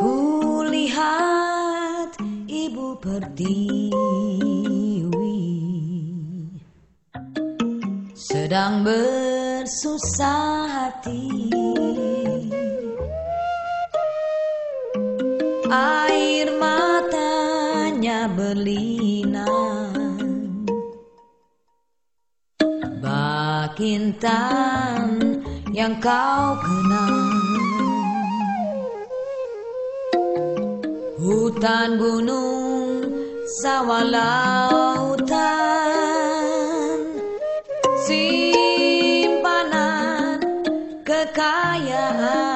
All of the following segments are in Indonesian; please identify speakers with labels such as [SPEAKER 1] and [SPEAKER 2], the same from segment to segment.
[SPEAKER 1] Kulihat ibu pertiwi sedang bersusah hati. Berlinang. Bakintan yang kau kenal. Hutan gunung sawah lautan. Simpanan kekayaan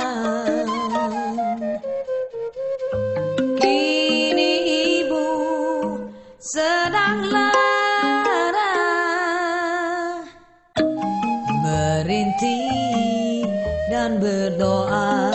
[SPEAKER 1] Merintih dan berdoa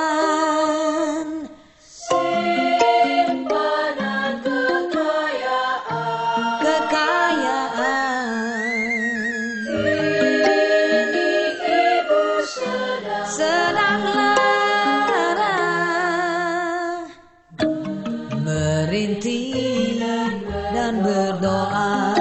[SPEAKER 1] berintina dan berdoa.